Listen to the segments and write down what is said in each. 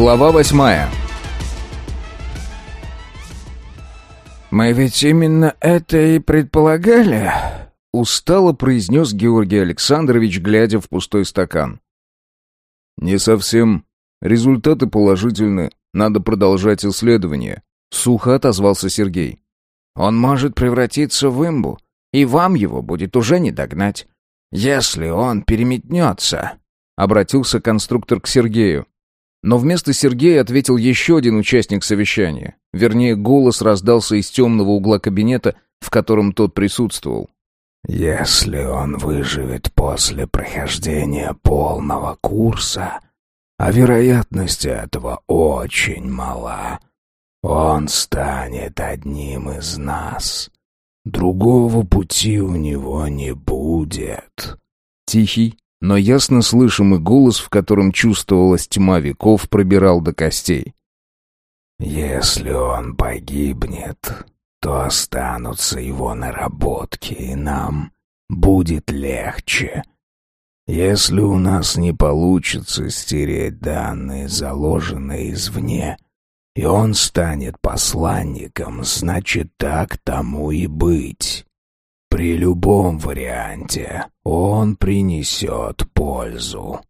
Глава восьмая. «Мы ведь именно это и предполагали», — устало произнес Георгий Александрович, глядя в пустой стакан. «Не совсем. Результаты положительны. Надо продолжать исследование», — сухо отозвался Сергей. «Он может превратиться в имбу, и вам его будет уже не догнать. Если он переметнется», — обратился конструктор к Сергею. Но вместо Сергея ответил еще один участник совещания. Вернее, голос раздался из темного угла кабинета, в котором тот присутствовал. «Если он выживет после прохождения полного курса, а вероятность этого очень мала, он станет одним из нас. Другого пути у него не будет». Тихий, но ясно слышимый голос, в котором чувствовалась тьма веков, пробирал до костей. «Если он погибнет, то останутся его наработки, и нам будет легче. Если у нас не получится стереть данные, заложенные извне, и он станет посланником, значит, так тому и быть». При любом варианте он принесет пользу.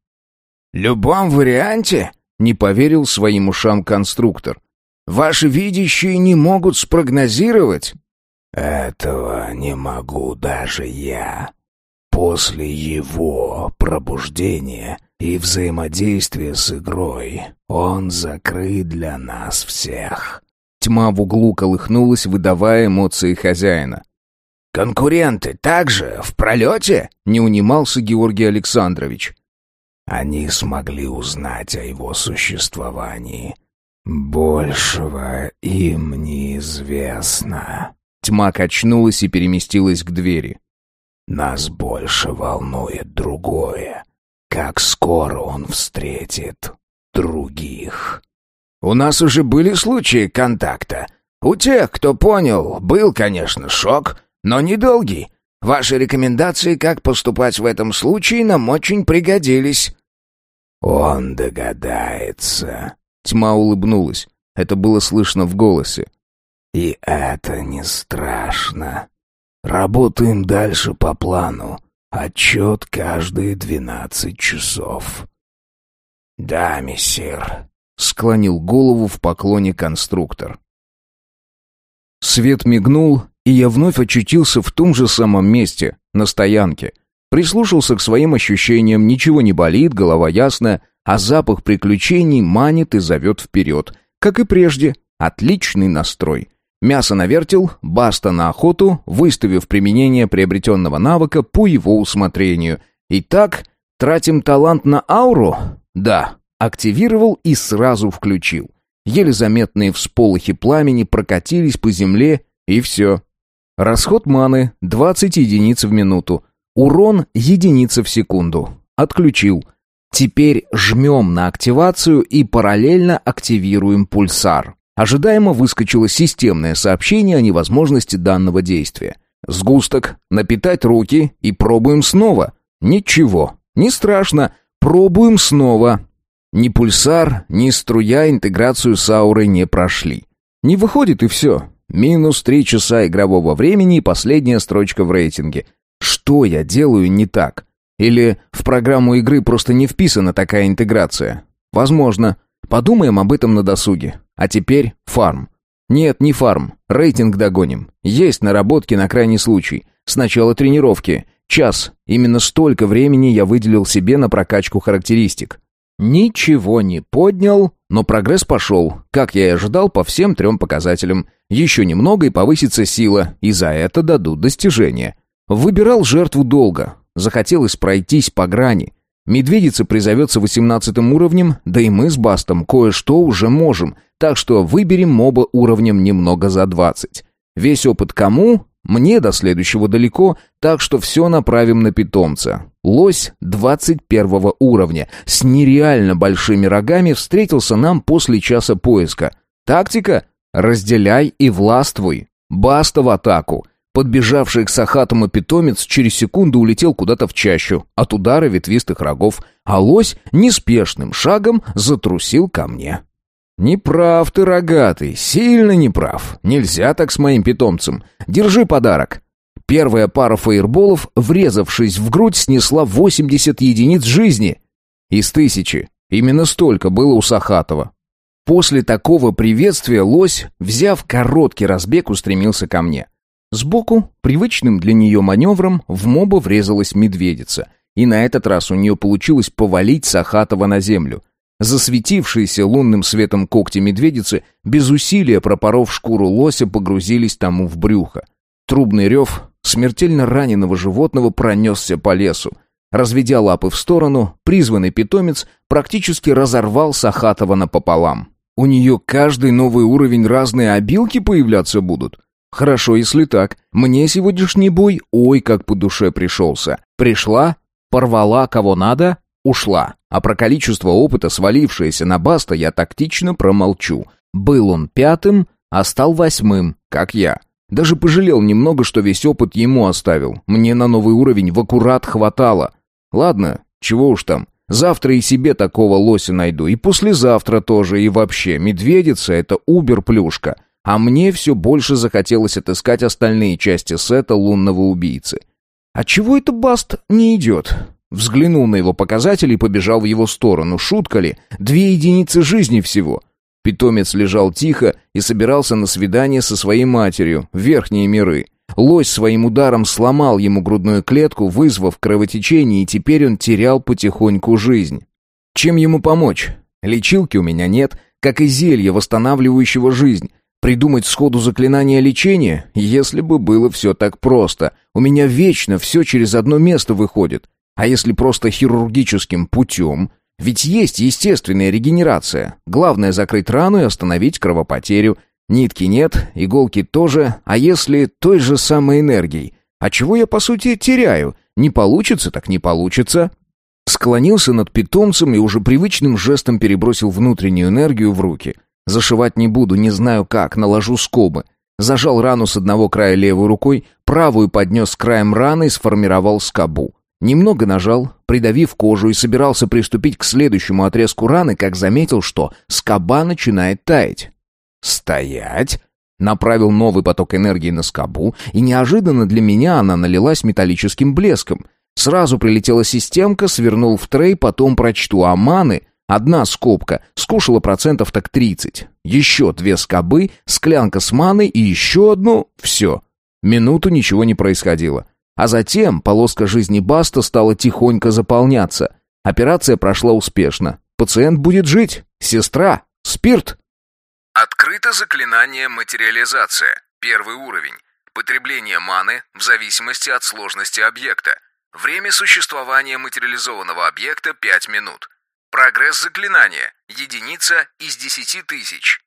«Любом варианте?» — не поверил своим ушам конструктор. «Ваши видящие не могут спрогнозировать?» «Этого не могу даже я. После его пробуждения и взаимодействия с игрой он закрыт для нас всех». Тьма в углу колыхнулась, выдавая эмоции хозяина. «Конкуренты также в пролете?» — не унимался Георгий Александрович. «Они смогли узнать о его существовании. Большего им неизвестно». Тьма качнулась и переместилась к двери. «Нас больше волнует другое. Как скоро он встретит других?» «У нас уже были случаи контакта. У тех, кто понял, был, конечно, шок» но недолгий. Ваши рекомендации, как поступать в этом случае, нам очень пригодились». «Он догадается». Тьма улыбнулась. Это было слышно в голосе. «И это не страшно. Работаем дальше по плану. Отчет каждые двенадцать часов». «Да, мессир», — склонил голову в поклоне конструктор. Свет мигнул, и я вновь очутился в том же самом месте, на стоянке. Прислушался к своим ощущениям, ничего не болит, голова ясная, а запах приключений манит и зовет вперед. Как и прежде, отличный настрой. Мясо навертел, баста на охоту, выставив применение приобретенного навыка по его усмотрению. Итак, тратим талант на ауру? Да, активировал и сразу включил. Еле заметные всполохи пламени прокатились по земле, и все. Расход маны 20 единиц в минуту. Урон единица в секунду. Отключил. Теперь жмем на активацию и параллельно активируем пульсар. Ожидаемо выскочило системное сообщение о невозможности данного действия. Сгусток, напитать руки и пробуем снова. Ничего, не страшно, пробуем снова. Ни пульсар, ни струя интеграцию с аурой не прошли. Не выходит и все. Минус три часа игрового времени и последняя строчка в рейтинге. Что я делаю не так? Или в программу игры просто не вписана такая интеграция? Возможно. Подумаем об этом на досуге. А теперь фарм. Нет, не фарм. Рейтинг догоним. Есть наработки на крайний случай. Сначала тренировки. Час. Именно столько времени я выделил себе на прокачку характеристик. Ничего не поднял, но прогресс пошел, как я и ожидал по всем трем показателям. Еще немного и повысится сила, и за это дадут достижения. Выбирал жертву долго. Захотелось пройтись по грани. Медведица призовется восемнадцатым уровнем, да и мы с Бастом кое-что уже можем, так что выберем моба уровнем немного за двадцать. Весь опыт кому? Мне до следующего далеко, так что все направим на питомца. Лось 21 уровня с нереально большими рогами встретился нам после часа поиска. Тактика? Разделяй и властвуй. Баста в атаку. Подбежавший к Сахатому питомец через секунду улетел куда-то в чащу от удара ветвистых рогов, а лось неспешным шагом затрусил ко мне. «Неправ ты, рогатый, сильно неправ. Нельзя так с моим питомцем. Держи подарок». Первая пара фаерболов, врезавшись в грудь, снесла 80 единиц жизни. Из тысячи. Именно столько было у Сахатова. После такого приветствия лось, взяв короткий разбег, устремился ко мне. Сбоку, привычным для нее маневром, в моба врезалась медведица. И на этот раз у нее получилось повалить Сахатова на землю. Засветившиеся лунным светом когти медведицы, без усилия пропоров шкуру лося, погрузились тому в брюхо. Трубный рев смертельно раненого животного пронесся по лесу. Разведя лапы в сторону, призванный питомец практически разорвал Сахатова напополам. У нее каждый новый уровень разные обилки появляться будут. Хорошо, если так. Мне сегодняшний бой ой как по душе пришелся. Пришла, порвала кого надо, ушла. А про количество опыта, свалившееся на Баста, я тактично промолчу. Был он пятым, а стал восьмым, как я. Даже пожалел немного, что весь опыт ему оставил. Мне на новый уровень в аккурат хватало. Ладно, чего уж там. Завтра и себе такого лося найду, и послезавтра тоже, и вообще. Медведица — это убер-плюшка. А мне все больше захотелось отыскать остальные части сета лунного убийцы. А чего это Баст не идет? Взглянул на его показатели и побежал в его сторону. Шутка ли? Две единицы жизни всего. Питомец лежал тихо и собирался на свидание со своей матерью в верхние миры. Лось своим ударом сломал ему грудную клетку, вызвав кровотечение, и теперь он терял потихоньку жизнь. Чем ему помочь? Лечилки у меня нет, как и зелья, восстанавливающего жизнь. Придумать сходу заклинание лечения? Если бы было все так просто. У меня вечно все через одно место выходит. А если просто хирургическим путем? Ведь есть естественная регенерация. Главное закрыть рану и остановить кровопотерю. Нитки нет, иголки тоже, а если той же самой энергией? А чего я, по сути, теряю? Не получится, так не получится. Склонился над питомцем и уже привычным жестом перебросил внутреннюю энергию в руки. Зашивать не буду, не знаю как, наложу скобы. Зажал рану с одного края левой рукой, правую поднес краем раны и сформировал скобу. Немного нажал, придавив кожу и собирался приступить к следующему отрезку раны, как заметил, что скоба начинает таять. «Стоять!» Направил новый поток энергии на скобу, и неожиданно для меня она налилась металлическим блеском. Сразу прилетела системка, свернул в трей, потом прочту, а маны... Одна скобка скушала процентов так 30. Еще две скобы, склянка с маной и еще одну... Все. Минуту ничего не происходило. А затем полоска жизни Баста стала тихонько заполняться. Операция прошла успешно. Пациент будет жить. Сестра. Спирт. Открыто заклинание «Материализация». Первый уровень. Потребление маны в зависимости от сложности объекта. Время существования материализованного объекта 5 минут. Прогресс заклинания – единица из 10 тысяч.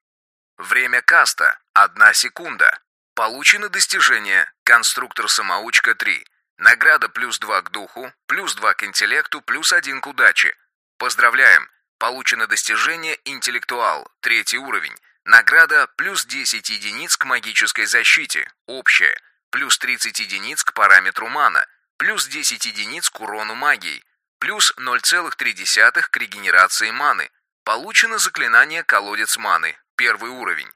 Время каста – 1 секунда. Получено достижение «Конструктор-самоучка 3». Награда плюс 2 к духу, плюс 2 к интеллекту, плюс 1 к удаче. Поздравляем! Получено достижение «Интеллектуал», третий уровень. Награда плюс 10 единиц к магической защите, общая, плюс 30 единиц к параметру мана, плюс 10 единиц к урону магии, плюс 0,3 к регенерации маны. Получено заклинание «Колодец маны», первый уровень.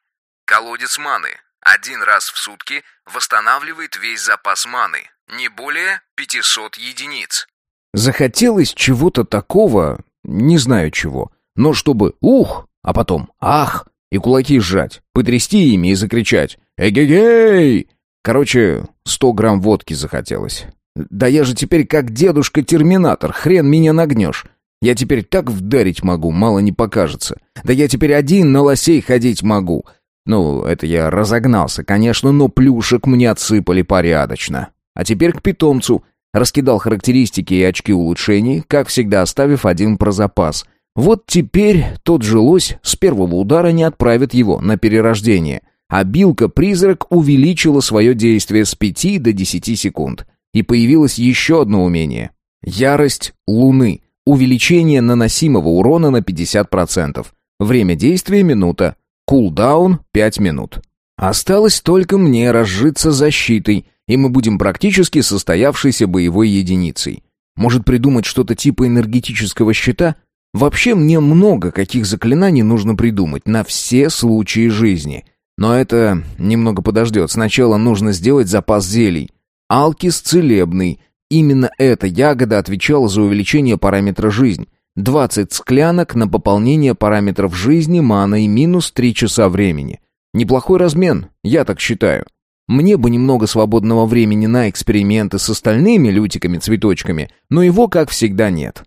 Колодец маны один раз в сутки восстанавливает весь запас маны, не более 500 единиц. Захотелось чего-то такого, не знаю чего, но чтобы «ух», а потом «ах», и кулаки сжать, потрясти ими и закричать «Эгегей!». Короче, сто грамм водки захотелось. Да я же теперь как дедушка-терминатор, хрен меня нагнешь. Я теперь так вдарить могу, мало не покажется. Да я теперь один на лосей ходить могу. Ну, это я разогнался, конечно, но плюшек мне отсыпали порядочно. А теперь к питомцу. Раскидал характеристики и очки улучшений, как всегда оставив один про запас. Вот теперь тот же лось с первого удара не отправит его на перерождение. А билка-призрак увеличила свое действие с 5 до 10 секунд. И появилось еще одно умение. Ярость Луны. Увеличение наносимого урона на 50%. Время действия — минута. Кулдаун — 5 минут. Осталось только мне разжиться защитой, и мы будем практически состоявшейся боевой единицей. Может придумать что-то типа энергетического щита? Вообще мне много каких заклинаний нужно придумать на все случаи жизни. Но это немного подождет. Сначала нужно сделать запас зелий. Алкис целебный. Именно эта ягода отвечала за увеличение параметра жизнь. 20 склянок на пополнение параметров жизни, мана и минус 3 часа времени. Неплохой размен, я так считаю. Мне бы немного свободного времени на эксперименты с остальными лютиками-цветочками, но его, как всегда, нет.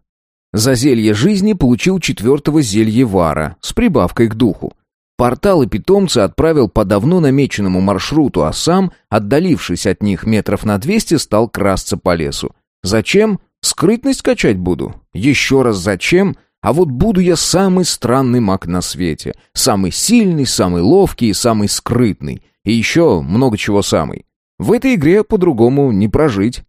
За зелье жизни получил четвертого зельевара с прибавкой к духу. Порталы питомца отправил по давно намеченному маршруту, а сам, отдалившись от них метров на двести, стал красться по лесу. Зачем? Скрытность качать буду. Еще раз зачем? А вот буду я самый странный маг на свете. Самый сильный, самый ловкий и самый скрытный. И еще много чего самый. В этой игре по-другому не прожить.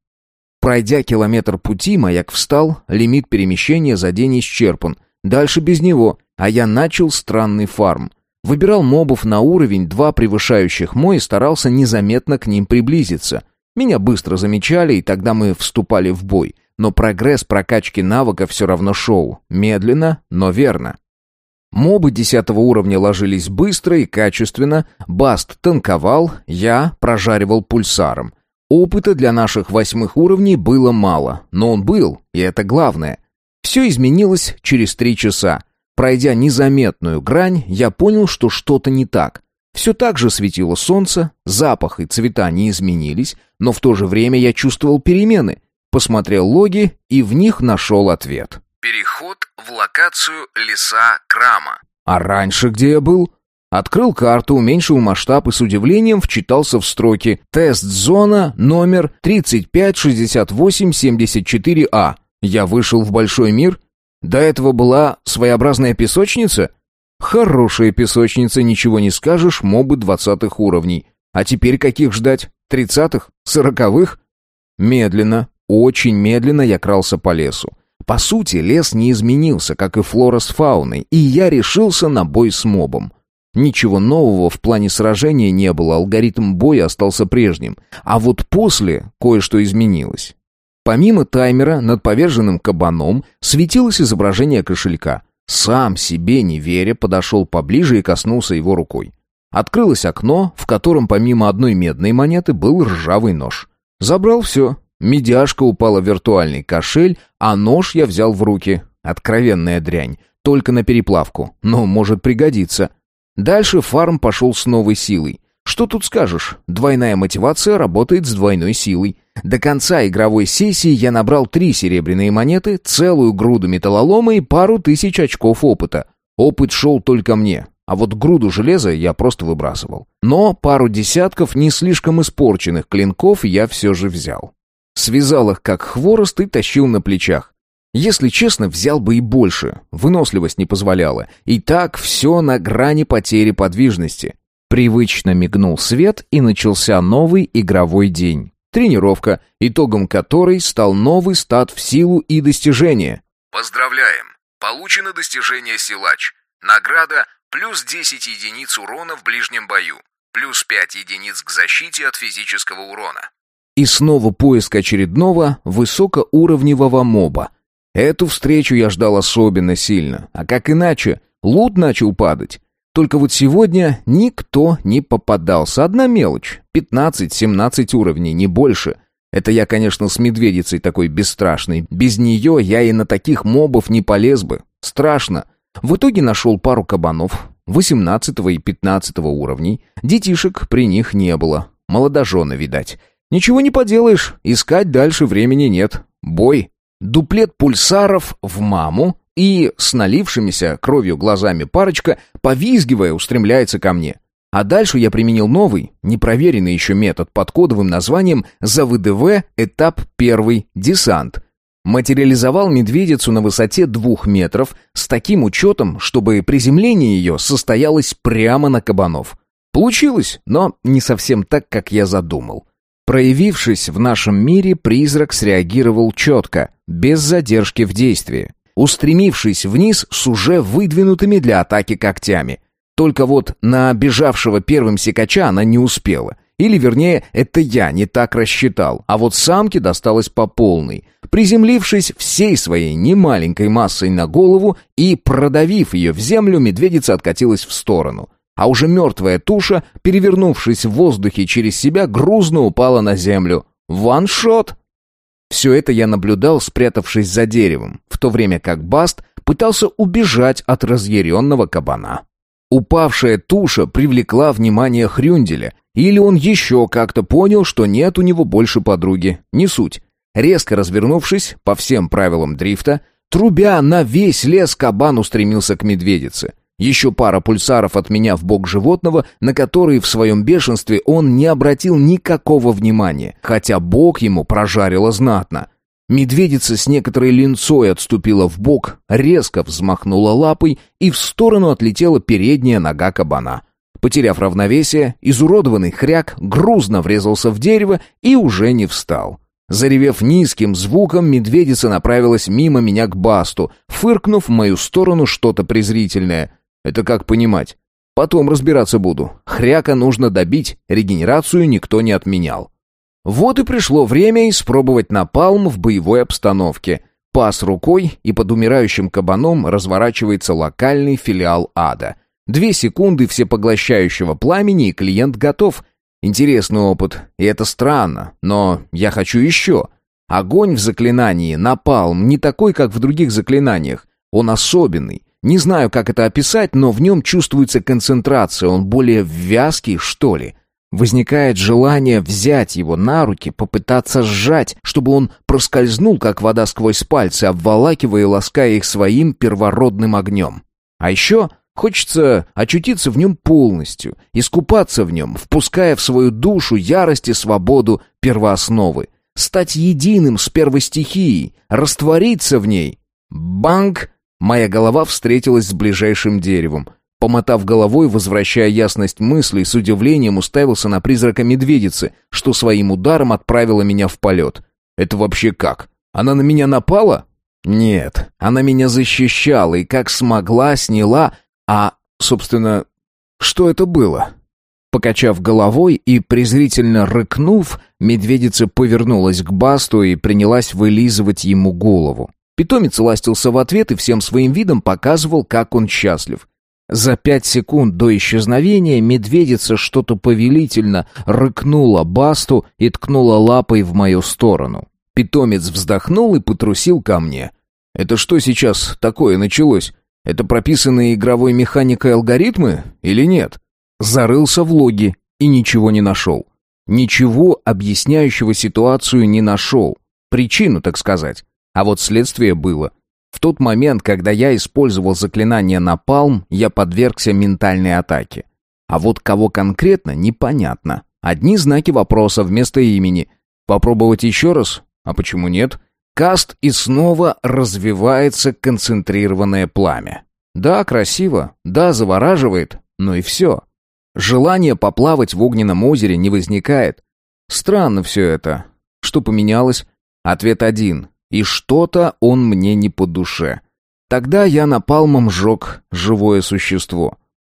Пройдя километр пути, маяк встал, лимит перемещения за день исчерпан. Дальше без него, а я начал странный фарм. Выбирал мобов на уровень, два превышающих мой, и старался незаметно к ним приблизиться. Меня быстро замечали, и тогда мы вступали в бой. Но прогресс прокачки навыка все равно шел. Медленно, но верно. Мобы десятого уровня ложились быстро и качественно, Баст танковал, я прожаривал пульсаром. Опыта для наших восьмых уровней было мало, но он был, и это главное. Все изменилось через три часа. Пройдя незаметную грань, я понял, что что-то не так. Все так же светило солнце, запах и цвета не изменились, но в то же время я чувствовал перемены. Посмотрел логи и в них нашел ответ. Переход в локацию леса Крама. А раньше где я был? Открыл карту, уменьшил масштаб и с удивлением вчитался в строки «Тест-зона номер 356874А». Я вышел в большой мир? До этого была своеобразная песочница? Хорошая песочница, ничего не скажешь, мобы двадцатых уровней. А теперь каких ждать? Тридцатых? Сороковых? Медленно, очень медленно я крался по лесу. По сути, лес не изменился, как и флора с фауной, и я решился на бой с мобом. Ничего нового в плане сражения не было, алгоритм боя остался прежним. А вот после кое-что изменилось. Помимо таймера над поверженным кабаном светилось изображение кошелька. Сам себе не веря подошел поближе и коснулся его рукой. Открылось окно, в котором помимо одной медной монеты был ржавый нож. Забрал все, Медяшка упала в виртуальный кошель, а нож я взял в руки. Откровенная дрянь. Только на переплавку. Но может пригодиться. Дальше фарм пошел с новой силой. Что тут скажешь? Двойная мотивация работает с двойной силой. До конца игровой сессии я набрал три серебряные монеты, целую груду металлолома и пару тысяч очков опыта. Опыт шел только мне, а вот груду железа я просто выбрасывал. Но пару десятков не слишком испорченных клинков я все же взял. Связал их как хворост и тащил на плечах. Если честно, взял бы и больше. Выносливость не позволяла. И так все на грани потери подвижности. Привычно мигнул свет, и начался новый игровой день. Тренировка, итогом которой стал новый стат в силу и достижения. Поздравляем! Получено достижение силач. Награда плюс 10 единиц урона в ближнем бою. Плюс 5 единиц к защите от физического урона. И снова поиск очередного высокоуровневого моба. Эту встречу я ждал особенно сильно. А как иначе? Лут начал падать. Только вот сегодня никто не попадался. Одна мелочь. 15-17 уровней, не больше. Это я, конечно, с медведицей такой бесстрашной. Без нее я и на таких мобов не полез бы. Страшно. В итоге нашел пару кабанов. 18 и 15 уровней. Детишек при них не было. Молодожены, видать. Ничего не поделаешь, искать дальше времени нет. Бой. Дуплет пульсаров в маму, и с налившимися кровью глазами парочка, повизгивая, устремляется ко мне. А дальше я применил новый, непроверенный еще метод под кодовым названием «За ВДВ этап первый десант». Материализовал медведицу на высоте двух метров с таким учетом, чтобы приземление ее состоялось прямо на кабанов. Получилось, но не совсем так, как я задумал. Проявившись в нашем мире, призрак среагировал четко, без задержки в действии, устремившись вниз с уже выдвинутыми для атаки когтями. Только вот на бежавшего первым секача она не успела. Или, вернее, это я не так рассчитал, а вот самке досталось по полной. Приземлившись всей своей немаленькой массой на голову и продавив ее в землю, медведица откатилась в сторону. А уже мертвая туша, перевернувшись в воздухе через себя, грузно упала на землю. Ваншот! Все это я наблюдал, спрятавшись за деревом, в то время как Баст пытался убежать от разъяренного кабана. Упавшая туша привлекла внимание Хрюнделя, или он еще как-то понял, что нет у него больше подруги. Не суть. Резко развернувшись, по всем правилам дрифта, трубя на весь лес кабан устремился к медведице. Еще пара пульсаров от меня в бок животного, на которые в своем бешенстве он не обратил никакого внимания, хотя бок ему прожарило знатно. Медведица с некоторой линцой отступила в бок, резко взмахнула лапой, и в сторону отлетела передняя нога кабана. Потеряв равновесие, изуродованный хряк грузно врезался в дерево и уже не встал. Заревев низким звуком, медведица направилась мимо меня к басту, фыркнув в мою сторону что-то презрительное. Это как понимать? Потом разбираться буду. Хряка нужно добить, регенерацию никто не отменял. Вот и пришло время испробовать напалм в боевой обстановке. Пас рукой, и под умирающим кабаном разворачивается локальный филиал ада. Две секунды всепоглощающего пламени, и клиент готов. Интересный опыт, и это странно, но я хочу еще. Огонь в заклинании, напалм, не такой, как в других заклинаниях. Он особенный. Не знаю, как это описать, но в нем чувствуется концентрация, он более вязкий, что ли. Возникает желание взять его на руки, попытаться сжать, чтобы он проскользнул, как вода сквозь пальцы, обволакивая и лаская их своим первородным огнем. А еще хочется очутиться в нем полностью, искупаться в нем, впуская в свою душу ярость и свободу первоосновы, стать единым с первой стихией, раствориться в ней. Банк! Моя голова встретилась с ближайшим деревом — Помотав головой, возвращая ясность мыслей, с удивлением уставился на призрака медведицы, что своим ударом отправила меня в полет. Это вообще как? Она на меня напала? Нет, она меня защищала и как смогла сняла, а, собственно, что это было? Покачав головой и презрительно рыкнув, медведица повернулась к Басту и принялась вылизывать ему голову. Питомец ластился в ответ и всем своим видом показывал, как он счастлив. За пять секунд до исчезновения медведица что-то повелительно рыкнула басту и ткнула лапой в мою сторону. Питомец вздохнул и потрусил ко мне. «Это что сейчас такое началось? Это прописанные игровой механикой алгоритмы или нет?» Зарылся в логи и ничего не нашел. Ничего, объясняющего ситуацию, не нашел. Причину, так сказать. А вот следствие было. В тот момент, когда я использовал заклинание «Напалм», я подвергся ментальной атаке. А вот кого конкретно, непонятно. Одни знаки вопроса вместо имени. Попробовать еще раз? А почему нет? Каст и снова развивается концентрированное пламя. Да, красиво, да, завораживает, но и все. Желание поплавать в огненном озере не возникает. Странно все это. Что поменялось? Ответ один. И что-то он мне не по душе. Тогда я напалмом сжег живое существо.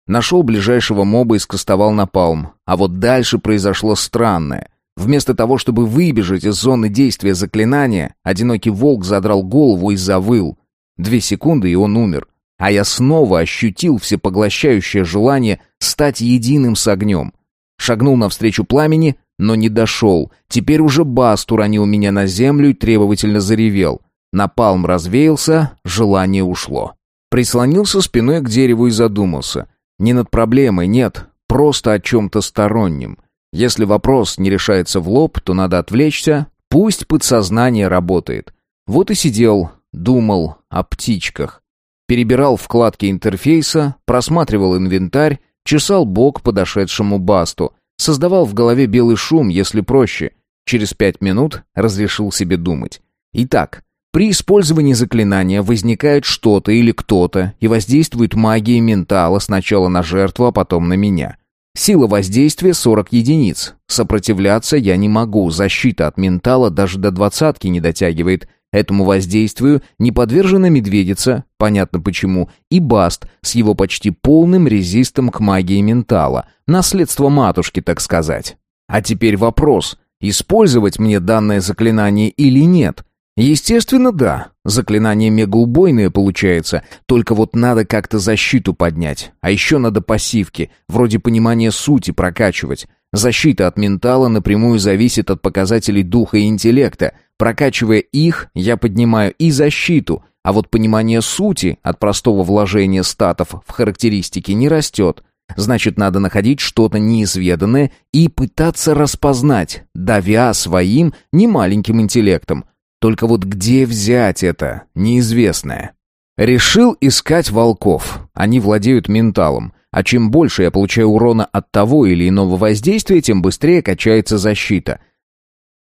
Нашел ближайшего моба и скостовал напалм. А вот дальше произошло странное. Вместо того, чтобы выбежать из зоны действия заклинания, одинокий волк задрал голову и завыл. Две секунды, и он умер. А я снова ощутил всепоглощающее желание стать единым с огнем. Шагнул навстречу пламени, но не дошел. Теперь уже Баст уронил меня на землю и требовательно заревел. Напалм развеялся, желание ушло. Прислонился спиной к дереву и задумался. Не над проблемой, нет, просто о чем-то стороннем. Если вопрос не решается в лоб, то надо отвлечься, пусть подсознание работает. Вот и сидел, думал о птичках. Перебирал вкладки интерфейса, просматривал инвентарь, чесал бок подошедшему Басту — Создавал в голове белый шум, если проще. Через пять минут разрешил себе думать. Итак, при использовании заклинания возникает что-то или кто-то и воздействует магией ментала сначала на жертву, а потом на меня. Сила воздействия 40 единиц. Сопротивляться я не могу, защита от ментала даже до двадцатки не дотягивает – Этому воздействию не подвержена медведица, понятно почему, и Баст с его почти полным резистом к магии ментала, наследство матушки, так сказать. А теперь вопрос, использовать мне данное заклинание или нет? Естественно, да. Заклинание мегаубойное получается, только вот надо как-то защиту поднять. А еще надо пассивки, вроде понимания сути прокачивать. Защита от ментала напрямую зависит от показателей духа и интеллекта. Прокачивая их, я поднимаю и защиту, а вот понимание сути от простого вложения статов в характеристики не растет. Значит, надо находить что-то неизведанное и пытаться распознать, давя своим немаленьким интеллектом. Только вот где взять это, неизвестное? Решил искать волков. Они владеют менталом. А чем больше я получаю урона от того или иного воздействия, тем быстрее качается защита.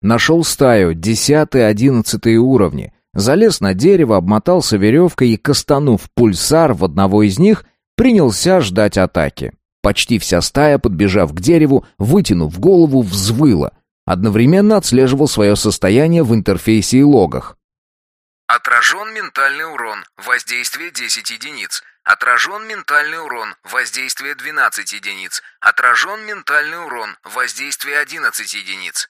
Нашел стаю, десятый-одиннадцатый уровни. Залез на дерево, обмотался веревкой и, кастанув пульсар в одного из них, принялся ждать атаки. Почти вся стая, подбежав к дереву, вытянув голову, взвыла. Одновременно отслеживал свое состояние в интерфейсе и логах. Отражен ментальный урон. Воздействие 10 единиц. Отражен ментальный урон. Воздействие 12 единиц. Отражен ментальный урон. Воздействие 11 единиц.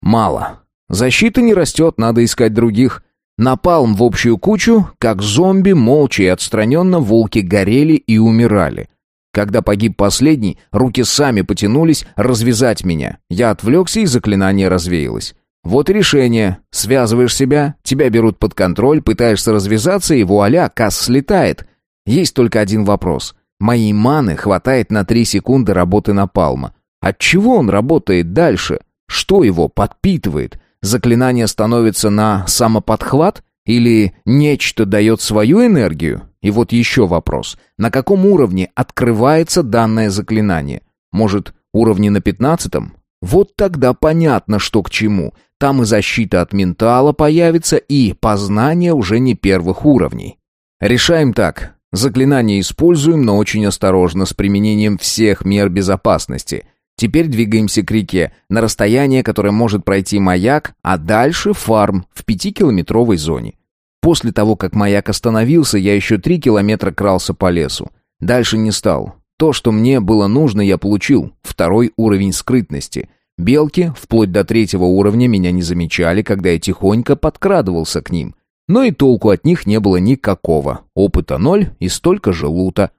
Мало. Защита не растет, надо искать других. Напалм в общую кучу, как зомби, молча и отстраненно волки горели и умирали. Когда погиб последний, руки сами потянулись развязать меня. Я отвлекся, и заклинание развеялось. Вот и решение. Связываешь себя, тебя берут под контроль, пытаешься развязаться, и вуаля, касс слетает. Есть только один вопрос. Моей маны хватает на три секунды работы напалма. От чего он работает дальше? Что его подпитывает? Заклинание становится на самоподхват? Или нечто дает свою энергию? И вот еще вопрос. На каком уровне открывается данное заклинание? Может, уровне на пятнадцатом? Вот тогда понятно, что к чему. Там и защита от ментала появится, и познание уже не первых уровней. Решаем так. Заклинание используем, но очень осторожно, с применением всех мер безопасности. Теперь двигаемся к реке, на расстояние, которое может пройти маяк, а дальше фарм в пятикилометровой зоне. После того, как маяк остановился, я еще три километра крался по лесу. Дальше не стал. То, что мне было нужно, я получил. Второй уровень скрытности. Белки, вплоть до третьего уровня, меня не замечали, когда я тихонько подкрадывался к ним. Но и толку от них не было никакого. Опыта ноль и столько же лута.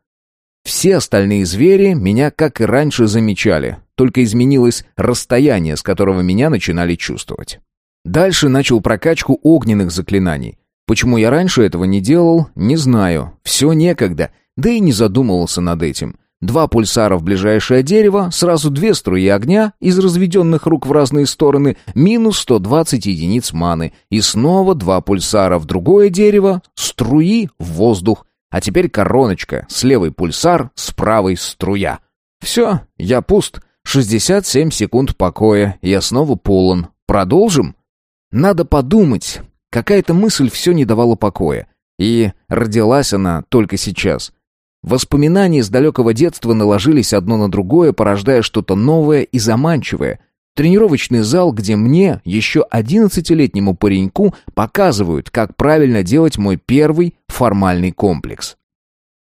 Все остальные звери меня, как и раньше, замечали. Только изменилось расстояние, с которого меня начинали чувствовать. Дальше начал прокачку огненных заклинаний. Почему я раньше этого не делал, не знаю. Все некогда, да и не задумывался над этим. Два пульсара в ближайшее дерево, сразу две струи огня из разведенных рук в разные стороны, минус 120 единиц маны, и снова два пульсара в другое дерево, струи в воздух, а теперь короночка, с левой пульсар, с правой струя. Все, я пуст, 67 секунд покоя, я снова полон. Продолжим? Надо подумать, Какая-то мысль все не давала покоя. И родилась она только сейчас. Воспоминания из далекого детства наложились одно на другое, порождая что-то новое и заманчивое. Тренировочный зал, где мне, еще одиннадцатилетнему пареньку, показывают, как правильно делать мой первый формальный комплекс.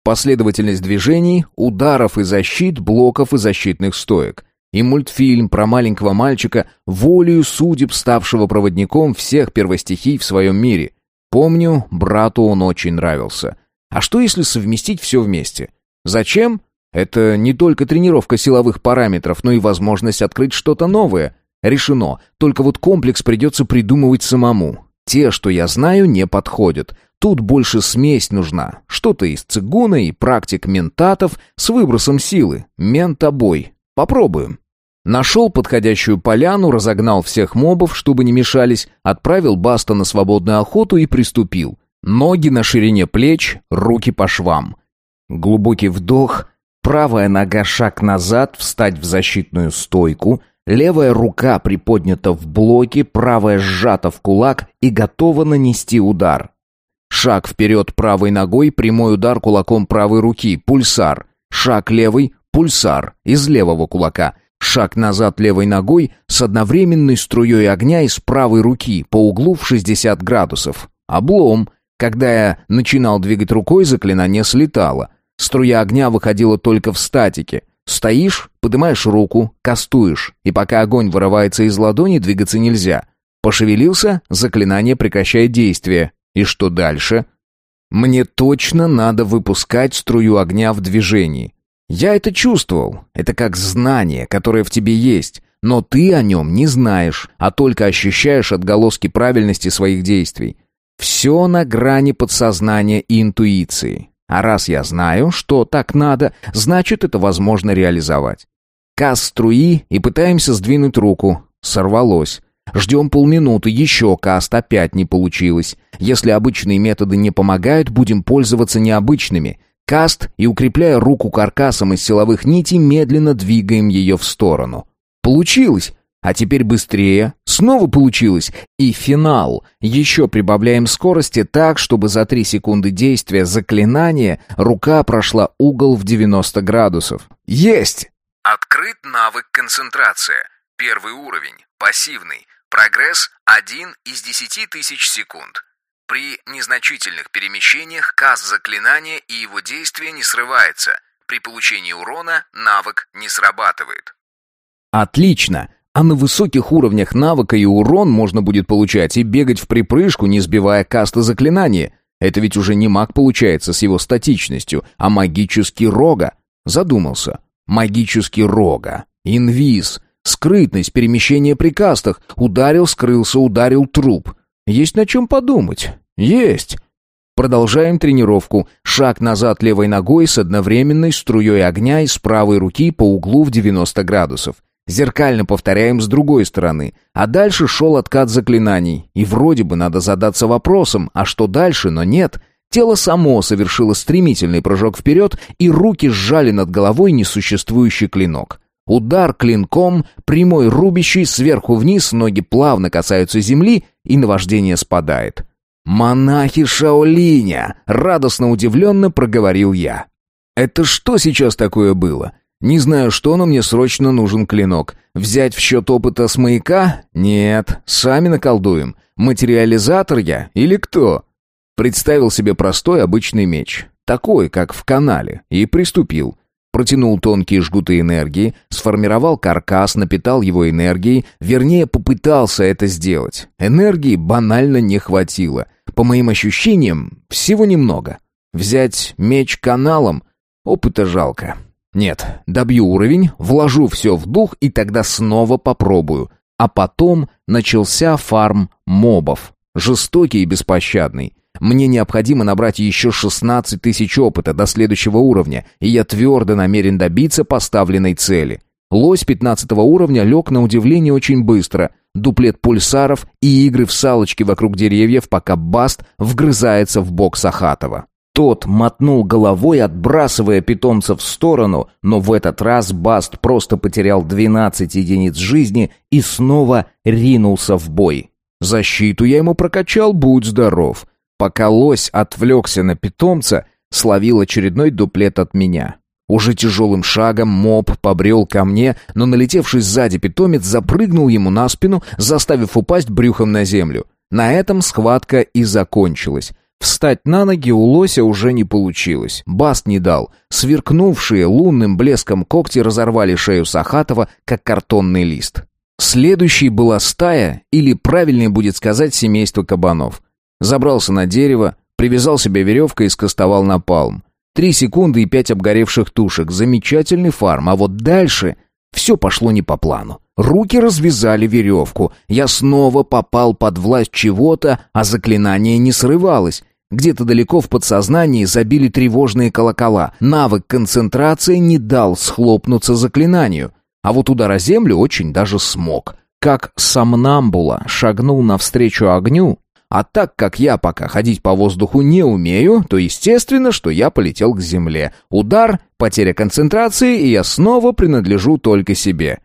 Последовательность движений, ударов и защит, блоков и защитных стоек и мультфильм про маленького мальчика, волею судеб ставшего проводником всех первостихий в своем мире. Помню, брату он очень нравился. А что если совместить все вместе? Зачем? Это не только тренировка силовых параметров, но и возможность открыть что-то новое. Решено, только вот комплекс придется придумывать самому. Те, что я знаю, не подходят. Тут больше смесь нужна. Что-то из цигуна и практик ментатов с выбросом силы. Ментобой. Попробуем. Нашел подходящую поляну, разогнал всех мобов, чтобы не мешались, отправил Баста на свободную охоту и приступил. Ноги на ширине плеч, руки по швам. Глубокий вдох, правая нога шаг назад, встать в защитную стойку, левая рука приподнята в блоке, правая сжата в кулак и готова нанести удар. Шаг вперед правой ногой, прямой удар кулаком правой руки, пульсар. Шаг левый, пульсар из левого кулака. Шаг назад левой ногой с одновременной струей огня из правой руки по углу в 60 градусов. Облом. Когда я начинал двигать рукой, заклинание слетало. Струя огня выходила только в статике. Стоишь, поднимаешь руку, кастуешь, и пока огонь вырывается из ладони, двигаться нельзя. Пошевелился, заклинание прекращает действие. И что дальше? Мне точно надо выпускать струю огня в движении. Я это чувствовал. Это как знание, которое в тебе есть. Но ты о нем не знаешь, а только ощущаешь отголоски правильности своих действий. Все на грани подсознания и интуиции. А раз я знаю, что так надо, значит, это возможно реализовать. Каз струи и пытаемся сдвинуть руку. Сорвалось. Ждем полминуты, еще каст опять не получилось. Если обычные методы не помогают, будем пользоваться необычными. Каст и, укрепляя руку каркасом из силовых нитей, медленно двигаем ее в сторону. Получилось! А теперь быстрее. Снова получилось. И финал. Еще прибавляем скорости так, чтобы за 3 секунды действия заклинания рука прошла угол в 90 градусов. Есть! Открыт навык концентрация. Первый уровень. Пассивный. Прогресс 1 из 10 тысяч секунд. При незначительных перемещениях каст заклинания и его действие не срывается. При получении урона навык не срабатывает. Отлично! А на высоких уровнях навыка и урон можно будет получать и бегать в припрыжку, не сбивая каста заклинания. Это ведь уже не маг получается с его статичностью, а магический рога. Задумался. Магический рога. Инвиз. Скрытность, перемещение при кастах. Ударил, скрылся, ударил труп. Есть на чем подумать. Есть. Продолжаем тренировку. Шаг назад левой ногой с одновременной струей огня из правой руки по углу в 90 градусов. Зеркально повторяем с другой стороны. А дальше шел откат заклинаний. И вроде бы надо задаться вопросом, а что дальше, но нет. Тело само совершило стремительный прыжок вперед, и руки сжали над головой несуществующий клинок. Удар клинком, прямой рубящий, сверху вниз, ноги плавно касаются земли, и наваждение спадает. «Монахи Шаолиня!» — радостно удивленно проговорил я. «Это что сейчас такое было? Не знаю, что, но мне срочно нужен клинок. Взять в счет опыта с маяка? Нет, сами наколдуем. Материализатор я или кто?» Представил себе простой обычный меч, такой, как в канале, и приступил. Протянул тонкие жгуты энергии, сформировал каркас, напитал его энергией, вернее, попытался это сделать. Энергии банально не хватило. По моим ощущениям, всего немного. Взять меч каналом — опыта жалко. Нет, добью уровень, вложу все в дух и тогда снова попробую. А потом начался фарм мобов. Жестокий и беспощадный. Мне необходимо набрать еще 16 тысяч опыта до следующего уровня, и я твердо намерен добиться поставленной цели. Лось 15 уровня лег на удивление очень быстро. Дуплет пульсаров и игры в салочки вокруг деревьев, пока Баст вгрызается в бок Сахатова. Тот мотнул головой, отбрасывая питомца в сторону, но в этот раз Баст просто потерял 12 единиц жизни и снова ринулся в бой. Защиту я ему прокачал, будь здоров. Пока лось отвлекся на питомца, словил очередной дуплет от меня. Уже тяжелым шагом моб побрел ко мне, но налетевший сзади питомец запрыгнул ему на спину, заставив упасть брюхом на землю. На этом схватка и закончилась. Встать на ноги у лося уже не получилось. Баст не дал. Сверкнувшие лунным блеском когти разорвали шею Сахатова, как картонный лист. Следующей была стая, или правильнее будет сказать семейство кабанов. Забрался на дерево, привязал себе веревкой и скостовал на палм. Три секунды и пять обгоревших тушек. Замечательный фарм, а вот дальше все пошло не по плану. Руки развязали веревку. Я снова попал под власть чего-то, а заклинание не срывалось. Где-то далеко в подсознании забили тревожные колокола. Навык концентрации не дал схлопнуться заклинанию. А вот удар о землю очень даже смог. Как сомнамбула шагнул навстречу огню, а так как я пока ходить по воздуху не умею, то естественно, что я полетел к земле. Удар, потеря концентрации, и я снова принадлежу только себе.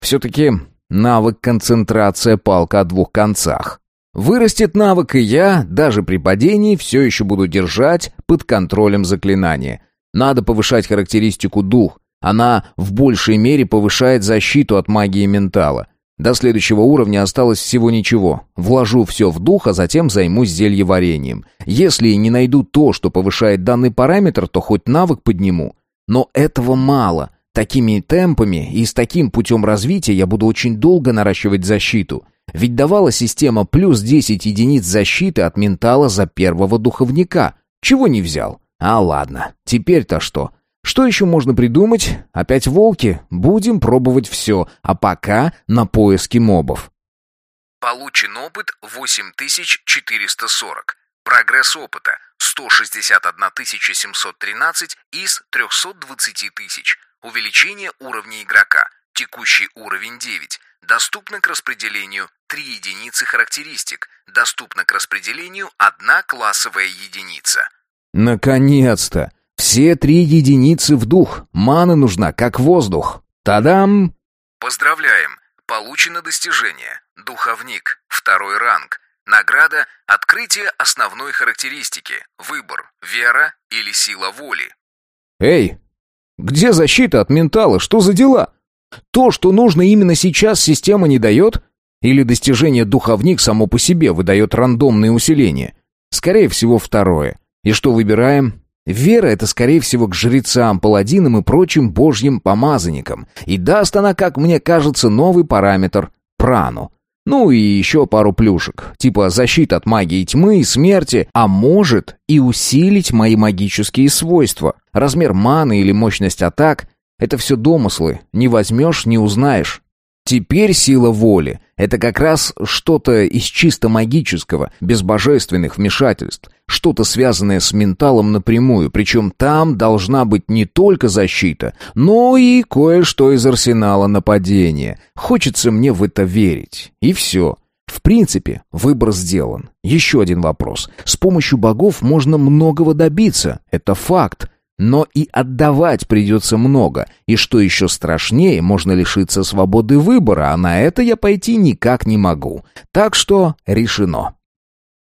Все-таки навык концентрация палка о двух концах. Вырастет навык, и я, даже при падении, все еще буду держать под контролем заклинания. Надо повышать характеристику дух. Она в большей мере повышает защиту от магии ментала. До следующего уровня осталось всего ничего. Вложу все в дух, а затем займусь зельеварением. Если не найду то, что повышает данный параметр, то хоть навык подниму. Но этого мало. Такими темпами и с таким путем развития я буду очень долго наращивать защиту. Ведь давала система плюс 10 единиц защиты от ментала за первого духовника. Чего не взял? А ладно, теперь-то что? Что еще можно придумать? Опять волки? Будем пробовать все, а пока на поиски мобов. Получен опыт 8440. Прогресс опыта 161 713 из 320 тысяч. Увеличение уровня игрока. Текущий уровень 9. Доступно к распределению 3 единицы характеристик. Доступно к распределению 1 классовая единица. Наконец-то! Все три единицы в дух. Мана нужна, как воздух. Тадам! Поздравляем! Получено достижение. Духовник. Второй ранг. Награда – открытие основной характеристики. Выбор – вера или сила воли. Эй, где защита от ментала? Что за дела? То, что нужно именно сейчас, система не дает? Или достижение духовник само по себе выдает рандомные усиления? Скорее всего, второе. И что выбираем? Вера — это, скорее всего, к жрецам, паладинам и прочим божьим помазанникам. И даст она, как мне кажется, новый параметр — прану. Ну и еще пару плюшек, типа защита от магии тьмы и смерти, а может и усилить мои магические свойства. Размер маны или мощность атак — это все домыслы, не возьмешь, не узнаешь. Теперь сила воли — это как раз что-то из чисто магического, без божественных вмешательств, что-то связанное с менталом напрямую, причем там должна быть не только защита, но и кое-что из арсенала нападения. Хочется мне в это верить. И все. В принципе, выбор сделан. Еще один вопрос. С помощью богов можно многого добиться. Это факт. Но и отдавать придется много. И что еще страшнее, можно лишиться свободы выбора, а на это я пойти никак не могу. Так что решено.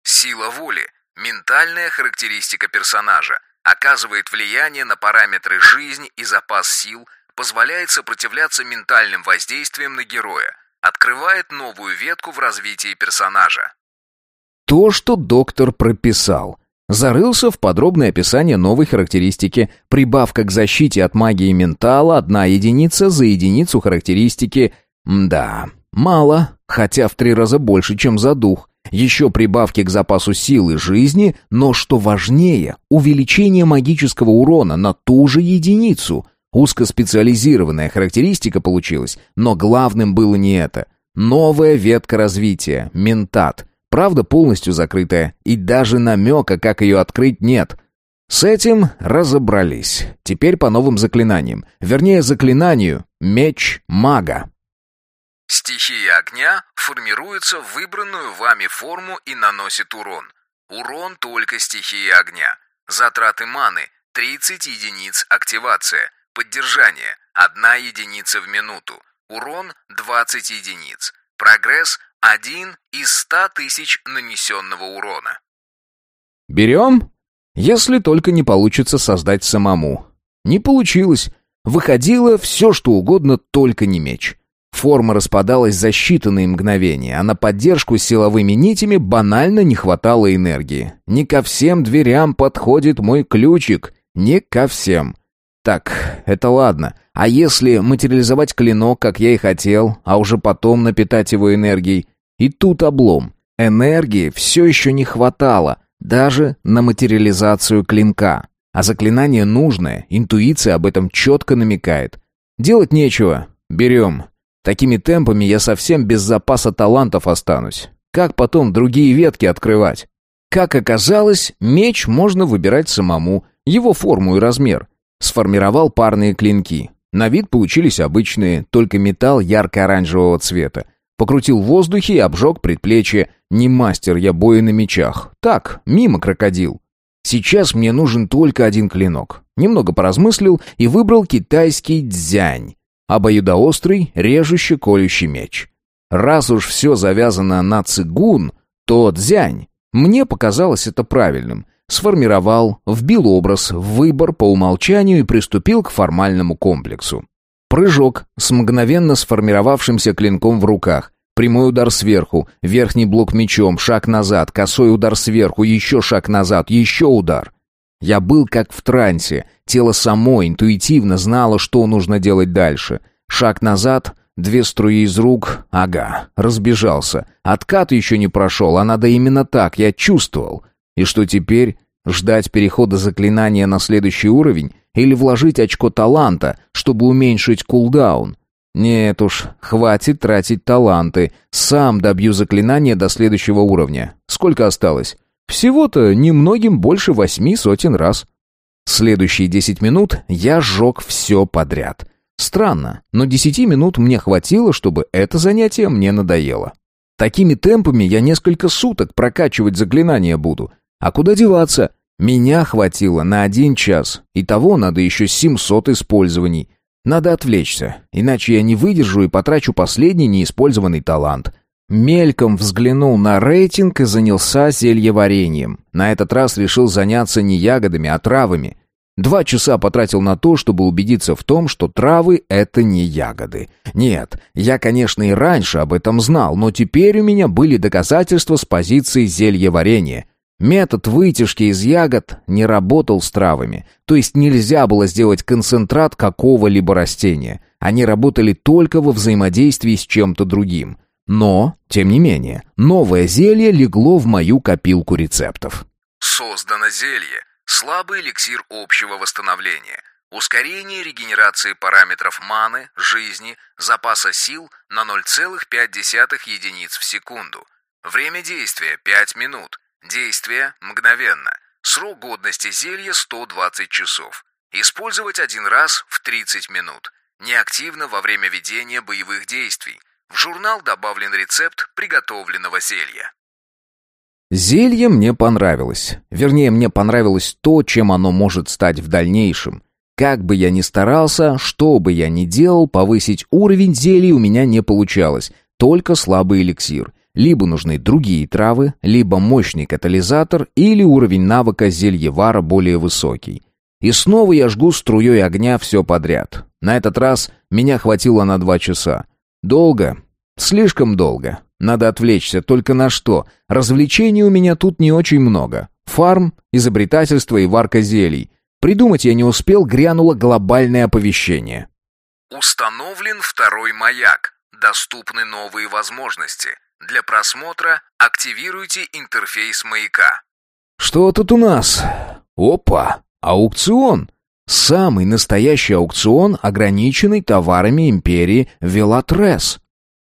Сила воли Ментальная характеристика персонажа оказывает влияние на параметры жизни и запас сил, позволяет сопротивляться ментальным воздействиям на героя, открывает новую ветку в развитии персонажа. То, что доктор прописал. Зарылся в подробное описание новой характеристики. Прибавка к защите от магии ментала, одна единица за единицу характеристики. Да, мало, хотя в три раза больше, чем за дух. Еще прибавки к запасу силы жизни, но, что важнее, увеличение магического урона на ту же единицу. Узкоспециализированная характеристика получилась, но главным было не это. Новая ветка развития, ментат. Правда, полностью закрытая, и даже намека, как ее открыть, нет. С этим разобрались. Теперь по новым заклинаниям. Вернее, заклинанию «Меч мага». Стихия огня формируется в выбранную вами форму и наносит урон. Урон только стихии огня. Затраты маны 30 единиц активация. Поддержание 1 единица в минуту. Урон 20 единиц. Прогресс 1 из 100 тысяч нанесенного урона. Берем? Если только не получится создать самому. Не получилось. Выходило все, что угодно, только не меч. Форма распадалась за считанные мгновения, а на поддержку силовыми нитями банально не хватало энергии. Не ко всем дверям подходит мой ключик. Не ко всем. Так, это ладно. А если материализовать клинок, как я и хотел, а уже потом напитать его энергией? И тут облом. Энергии все еще не хватало, даже на материализацию клинка. А заклинание нужное, интуиция об этом четко намекает. Делать нечего. Берем. Такими темпами я совсем без запаса талантов останусь. Как потом другие ветки открывать? Как оказалось, меч можно выбирать самому, его форму и размер. Сформировал парные клинки. На вид получились обычные, только металл ярко-оранжевого цвета. Покрутил в воздухе и обжег предплечье. Не мастер я боя на мечах. Так, мимо крокодил. Сейчас мне нужен только один клинок. Немного поразмыслил и выбрал китайский дзянь обоюдоострый, режущий, колющий меч. Раз уж все завязано на цигун, то дзянь. Мне показалось это правильным. Сформировал, вбил образ в выбор по умолчанию и приступил к формальному комплексу. Прыжок с мгновенно сформировавшимся клинком в руках. Прямой удар сверху, верхний блок мечом, шаг назад, косой удар сверху, еще шаг назад, еще удар. Я был как в трансе. Тело само интуитивно знало, что нужно делать дальше. Шаг назад, две струи из рук. Ага, разбежался. Откат еще не прошел, а надо именно так, я чувствовал. И что теперь? Ждать перехода заклинания на следующий уровень? Или вложить очко таланта, чтобы уменьшить кулдаун? Нет уж, хватит тратить таланты. Сам добью заклинание до следующего уровня. Сколько осталось? Всего-то немногим больше восьми сотен раз. Следующие десять минут я сжег все подряд. Странно, но десяти минут мне хватило, чтобы это занятие мне надоело. Такими темпами я несколько суток прокачивать заклинания буду. А куда деваться? Меня хватило на один час, и того надо еще семьсот использований. Надо отвлечься, иначе я не выдержу и потрачу последний неиспользованный талант. Мельком взглянул на рейтинг и занялся зельеварением. На этот раз решил заняться не ягодами, а травами. Два часа потратил на то, чтобы убедиться в том, что травы — это не ягоды. Нет, я, конечно, и раньше об этом знал, но теперь у меня были доказательства с позиции зельеварения. Метод вытяжки из ягод не работал с травами, то есть нельзя было сделать концентрат какого-либо растения. Они работали только во взаимодействии с чем-то другим. Но, тем не менее, новое зелье легло в мою копилку рецептов. Создано зелье. Слабый эликсир общего восстановления. Ускорение регенерации параметров маны, жизни, запаса сил на 0,5 единиц в секунду. Время действия 5 минут. Действие мгновенно. Срок годности зелья 120 часов. Использовать один раз в 30 минут. Неактивно во время ведения боевых действий. В журнал добавлен рецепт приготовленного зелья. Зелье мне понравилось. Вернее, мне понравилось то, чем оно может стать в дальнейшем. Как бы я ни старался, что бы я ни делал, повысить уровень зелий у меня не получалось. Только слабый эликсир. Либо нужны другие травы, либо мощный катализатор, или уровень навыка зельевара более высокий. И снова я жгу струей огня все подряд. На этот раз меня хватило на два часа. Долго. Слишком долго. Надо отвлечься. Только на что? Развлечений у меня тут не очень много. Фарм, изобретательство и варка зелий. Придумать я не успел, грянуло глобальное оповещение. Установлен второй маяк. Доступны новые возможности. Для просмотра активируйте интерфейс маяка. Что тут у нас? Опа, аукцион. Самый настоящий аукцион, ограниченный товарами империи Велатрес.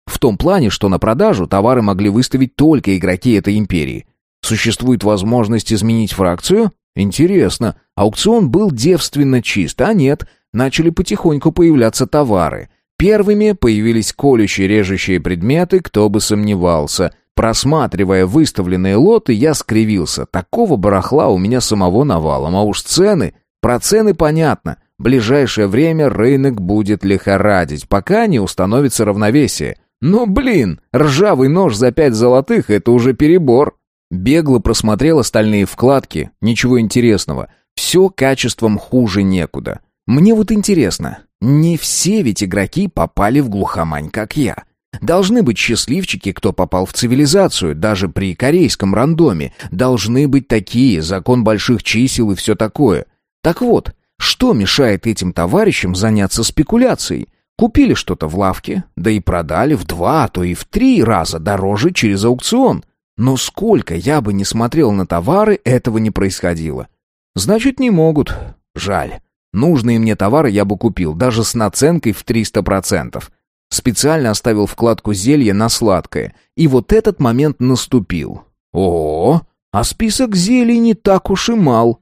В том плане, что на продажу товары могли выставить только игроки этой империи. Существует возможность изменить фракцию? Интересно. Аукцион был девственно чист, а нет, начали потихоньку появляться товары. Первыми появились колющие режущие предметы, кто бы сомневался. Просматривая выставленные лоты, я скривился. Такого барахла у меня самого навалом, а уж цены... Про цены понятно. Ближайшее время рынок будет лихорадить, пока не установится равновесие. Но, блин, ржавый нож за пять золотых — это уже перебор. Бегло просмотрел остальные вкладки, ничего интересного. Все качеством хуже некуда. Мне вот интересно, не все ведь игроки попали в глухомань, как я. Должны быть счастливчики, кто попал в цивилизацию, даже при корейском рандоме. Должны быть такие, закон больших чисел и все такое. Так вот, что мешает этим товарищам заняться спекуляцией? Купили что-то в лавке, да и продали в два, а то и в три раза дороже через аукцион. Но сколько я бы не смотрел на товары, этого не происходило. Значит, не могут. Жаль. Нужные мне товары я бы купил, даже с наценкой в 300%. Специально оставил вкладку зелья на сладкое. И вот этот момент наступил. О, а список зелий не так уж и мал.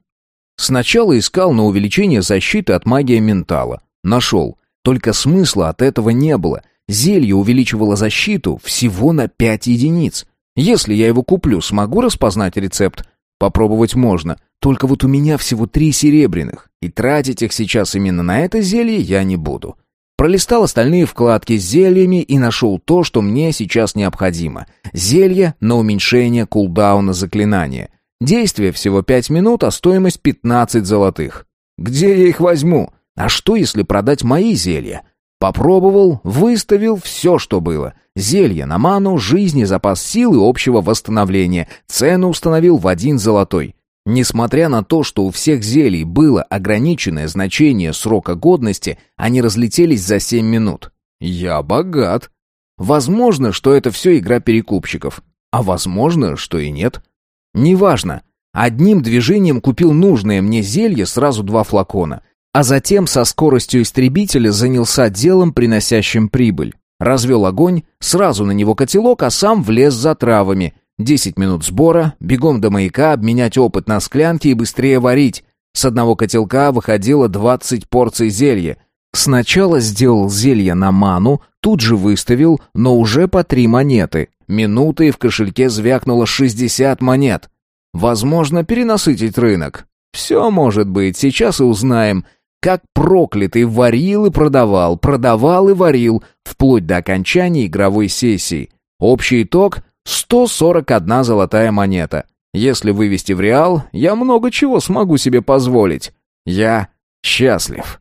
Сначала искал на увеличение защиты от магии ментала. Нашел. Только смысла от этого не было. Зелье увеличивало защиту всего на 5 единиц. Если я его куплю, смогу распознать рецепт? Попробовать можно. Только вот у меня всего три серебряных, и тратить их сейчас именно на это зелье я не буду. Пролистал остальные вкладки с зельями и нашел то, что мне сейчас необходимо. Зелье на уменьшение кулдауна заклинания. Действие всего 5 минут, а стоимость 15 золотых. Где я их возьму? А что, если продать мои зелья? Попробовал, выставил все, что было. Зелье на ману, жизни, запас сил и общего восстановления. Цену установил в один золотой. Несмотря на то, что у всех зелий было ограниченное значение срока годности, они разлетелись за 7 минут. Я богат. Возможно, что это все игра перекупщиков. А возможно, что и нет. Неважно. Одним движением купил нужное мне зелье, сразу два флакона. А затем со скоростью истребителя занялся делом, приносящим прибыль. Развел огонь, сразу на него котелок, а сам влез за травами. Десять минут сбора, бегом до маяка, обменять опыт на склянки и быстрее варить. С одного котелка выходило двадцать порций зелья. Сначала сделал зелье на ману, тут же выставил, но уже по три монеты. Минуты и в кошельке звякнуло шестьдесят монет. Возможно, перенасытить рынок. Все может быть, сейчас и узнаем. Как проклятый варил и продавал, продавал и варил, вплоть до окончания игровой сессии. Общий итог — 141 золотая монета. Если вывести в реал, я много чего смогу себе позволить. Я счастлив.